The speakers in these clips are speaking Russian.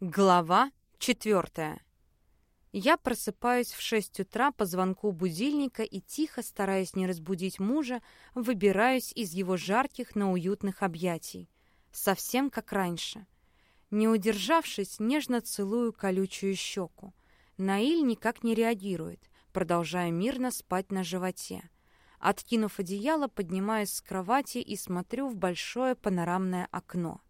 Глава четвертая. Я просыпаюсь в шесть утра по звонку будильника и тихо, стараясь не разбудить мужа, выбираюсь из его жарких, но уютных объятий. Совсем как раньше. Не удержавшись, нежно целую колючую щеку. Наиль никак не реагирует, продолжая мирно спать на животе. Откинув одеяло, поднимаюсь с кровати и смотрю в большое панорамное окно.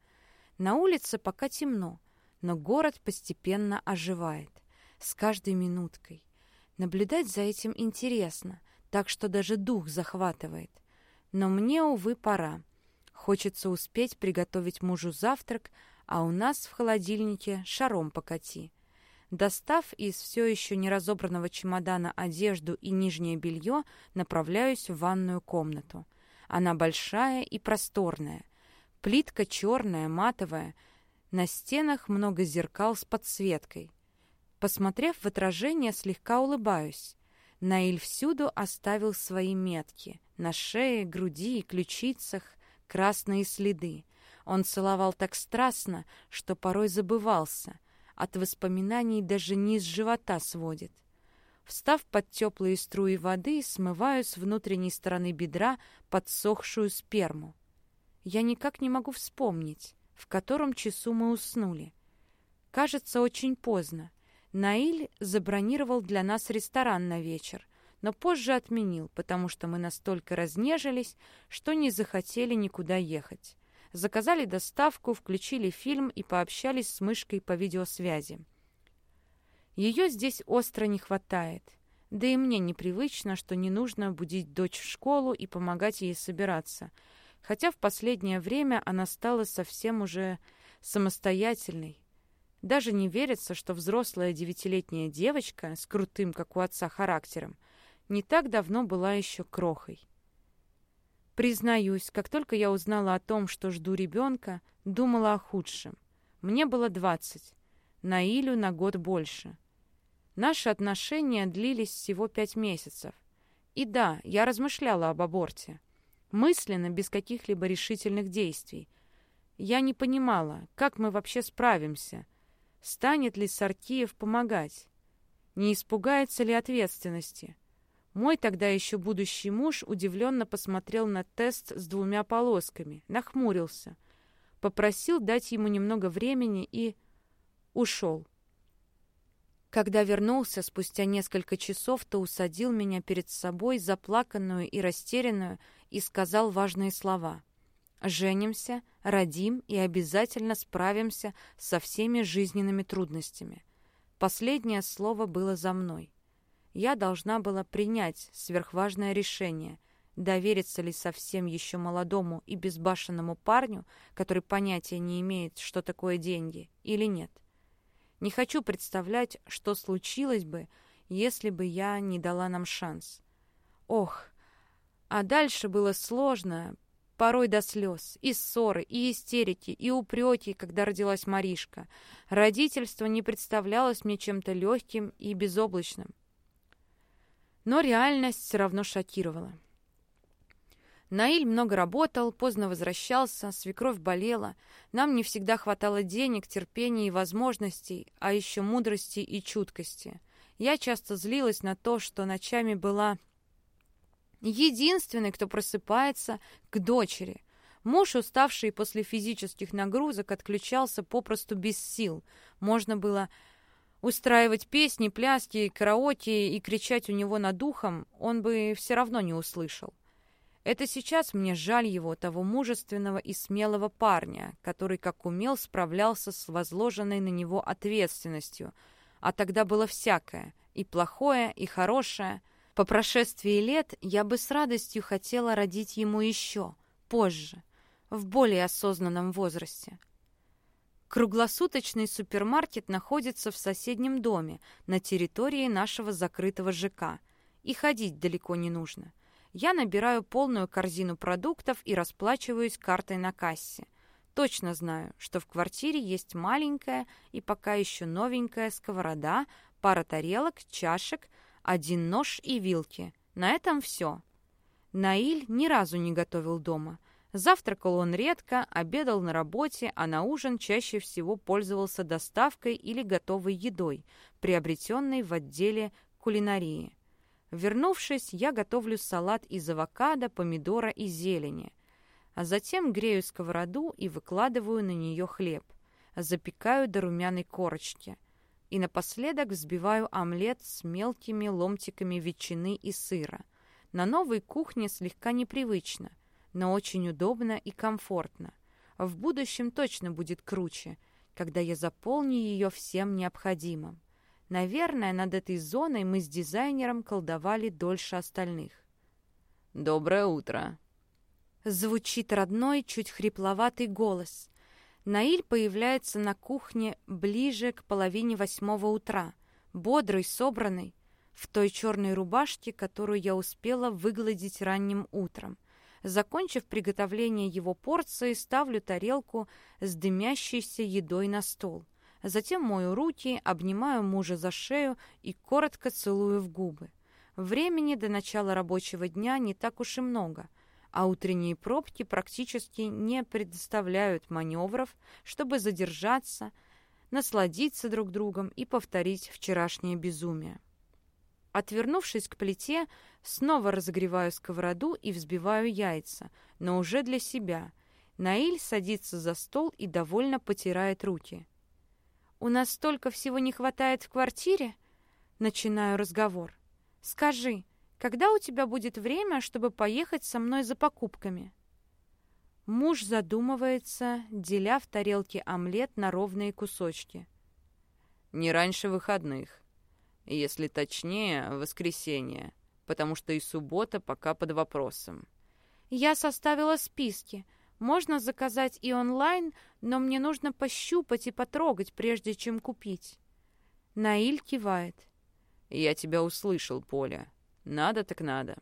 На улице пока темно, но город постепенно оживает. С каждой минуткой. Наблюдать за этим интересно, так что даже дух захватывает. Но мне, увы, пора. Хочется успеть приготовить мужу завтрак, а у нас в холодильнике шаром покати. Достав из все еще не разобранного чемодана одежду и нижнее белье, направляюсь в ванную комнату. Она большая и просторная. Плитка черная, матовая, на стенах много зеркал с подсветкой. Посмотрев в отражение, слегка улыбаюсь. Наиль всюду оставил свои метки. На шее, груди и ключицах красные следы. Он целовал так страстно, что порой забывался. От воспоминаний даже низ живота сводит. Встав под теплые струи воды, смываю с внутренней стороны бедра подсохшую сперму. Я никак не могу вспомнить, в котором часу мы уснули. Кажется, очень поздно. Наиль забронировал для нас ресторан на вечер, но позже отменил, потому что мы настолько разнежились, что не захотели никуда ехать. Заказали доставку, включили фильм и пообщались с мышкой по видеосвязи. Ее здесь остро не хватает. Да и мне непривычно, что не нужно будить дочь в школу и помогать ей собираться — хотя в последнее время она стала совсем уже самостоятельной. Даже не верится, что взрослая девятилетняя девочка с крутым, как у отца, характером не так давно была еще крохой. Признаюсь, как только я узнала о том, что жду ребенка, думала о худшем. Мне было двадцать, Наилю на год больше. Наши отношения длились всего пять месяцев. И да, я размышляла об аборте. Мысленно, без каких-либо решительных действий. Я не понимала, как мы вообще справимся. Станет ли Саркиев помогать? Не испугается ли ответственности? Мой тогда еще будущий муж удивленно посмотрел на тест с двумя полосками, нахмурился, попросил дать ему немного времени и ушел. Когда вернулся спустя несколько часов, то усадил меня перед собой, заплаканную и растерянную, и сказал важные слова. «Женимся, родим и обязательно справимся со всеми жизненными трудностями». Последнее слово было за мной. Я должна была принять сверхважное решение, довериться ли совсем еще молодому и безбашенному парню, который понятия не имеет, что такое деньги, или нет. Не хочу представлять, что случилось бы, если бы я не дала нам шанс. Ох, а дальше было сложно, порой до слез, и ссоры, и истерики, и упреки, когда родилась Маришка. Родительство не представлялось мне чем-то легким и безоблачным. Но реальность все равно шокировала. Наиль много работал, поздно возвращался, свекровь болела. Нам не всегда хватало денег, терпения и возможностей, а еще мудрости и чуткости. Я часто злилась на то, что ночами была единственной, кто просыпается к дочери. Муж, уставший после физических нагрузок, отключался попросту без сил. Можно было устраивать песни, пляски, караоке и кричать у него над ухом, он бы все равно не услышал. Это сейчас мне жаль его, того мужественного и смелого парня, который, как умел, справлялся с возложенной на него ответственностью. А тогда было всякое, и плохое, и хорошее. По прошествии лет я бы с радостью хотела родить ему еще, позже, в более осознанном возрасте. Круглосуточный супермаркет находится в соседнем доме, на территории нашего закрытого ЖК, и ходить далеко не нужно я набираю полную корзину продуктов и расплачиваюсь картой на кассе. Точно знаю, что в квартире есть маленькая и пока еще новенькая сковорода, пара тарелок, чашек, один нож и вилки. На этом все. Наиль ни разу не готовил дома. Завтракал он редко, обедал на работе, а на ужин чаще всего пользовался доставкой или готовой едой, приобретенной в отделе кулинарии. Вернувшись, я готовлю салат из авокадо, помидора и зелени, а затем грею сковороду и выкладываю на нее хлеб, запекаю до румяной корочки и напоследок взбиваю омлет с мелкими ломтиками ветчины и сыра. На новой кухне слегка непривычно, но очень удобно и комфортно. В будущем точно будет круче, когда я заполню ее всем необходимым. Наверное, над этой зоной мы с дизайнером колдовали дольше остальных. «Доброе утро!» Звучит родной, чуть хрипловатый голос. Наиль появляется на кухне ближе к половине восьмого утра, бодрый, собранный, в той черной рубашке, которую я успела выгладить ранним утром. Закончив приготовление его порции, ставлю тарелку с дымящейся едой на стол — Затем мою руки, обнимаю мужа за шею и коротко целую в губы. Времени до начала рабочего дня не так уж и много, а утренние пробки практически не предоставляют маневров, чтобы задержаться, насладиться друг другом и повторить вчерашнее безумие. Отвернувшись к плите, снова разогреваю сковороду и взбиваю яйца, но уже для себя. Наиль садится за стол и довольно потирает руки. «У нас столько всего не хватает в квартире?» Начинаю разговор. «Скажи, когда у тебя будет время, чтобы поехать со мной за покупками?» Муж задумывается, деля в тарелке омлет на ровные кусочки. «Не раньше выходных. Если точнее, воскресенье, потому что и суббота пока под вопросом». «Я составила списки. Можно заказать и онлайн, но мне нужно пощупать и потрогать, прежде чем купить. Наиль кивает. Я тебя услышал, Поля. Надо так надо.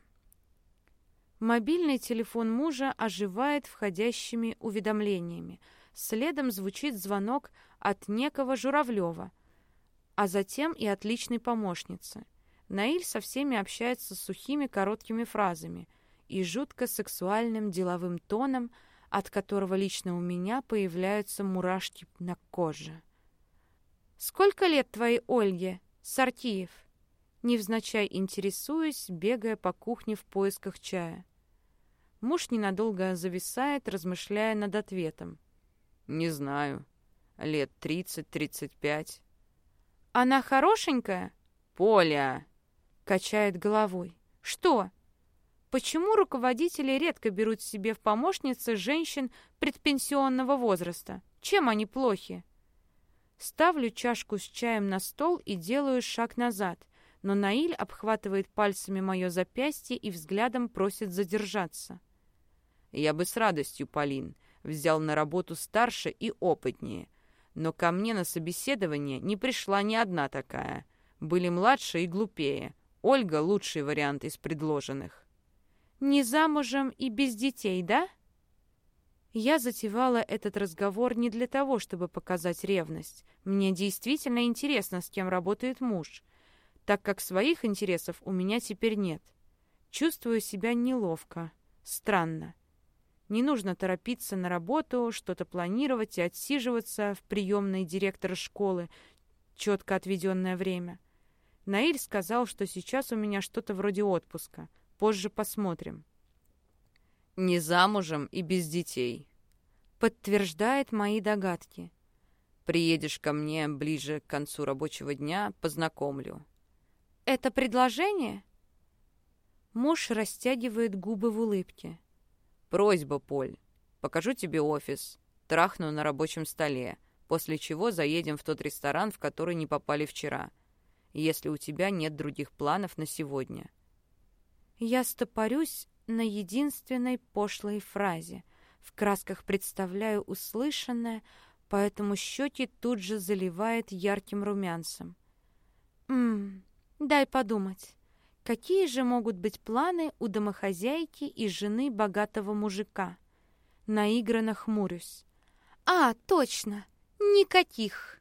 Мобильный телефон мужа оживает входящими уведомлениями. Следом звучит звонок от некого Журавлева, а затем и от личной помощницы. Наиль со всеми общается сухими короткими фразами и жутко сексуальным деловым тоном – от которого лично у меня появляются мурашки на коже. «Сколько лет твоей Ольге, Сартиев?» Невзначай интересуюсь, бегая по кухне в поисках чая. Муж ненадолго зависает, размышляя над ответом. «Не знаю. Лет тридцать-тридцать пять». «Она хорошенькая?» «Поля!» — качает головой. «Что?» Почему руководители редко берут себе в помощницы женщин предпенсионного возраста? Чем они плохи? Ставлю чашку с чаем на стол и делаю шаг назад, но Наиль обхватывает пальцами мое запястье и взглядом просит задержаться. «Я бы с радостью, Полин, взял на работу старше и опытнее, но ко мне на собеседование не пришла ни одна такая. Были младше и глупее. Ольга — лучший вариант из предложенных». Не замужем и без детей, да? Я затевала этот разговор не для того, чтобы показать ревность. Мне действительно интересно, с кем работает муж, так как своих интересов у меня теперь нет. Чувствую себя неловко, странно. Не нужно торопиться на работу, что-то планировать и отсиживаться в приемной директора школы четко отведенное время. Наиль сказал, что сейчас у меня что-то вроде отпуска — Позже посмотрим. Не замужем и без детей. Подтверждает мои догадки. Приедешь ко мне ближе к концу рабочего дня, познакомлю. Это предложение? Муж растягивает губы в улыбке. Просьба, Поль. Покажу тебе офис. Трахну на рабочем столе. После чего заедем в тот ресторан, в который не попали вчера. Если у тебя нет других планов на сегодня. Я стопорюсь на единственной пошлой фразе. В красках представляю услышанное, поэтому щеки тут же заливает ярким румянцем. «Ммм, дай подумать. Какие же могут быть планы у домохозяйки и жены богатого мужика?» Наигранно хмурюсь. «А, точно! Никаких!»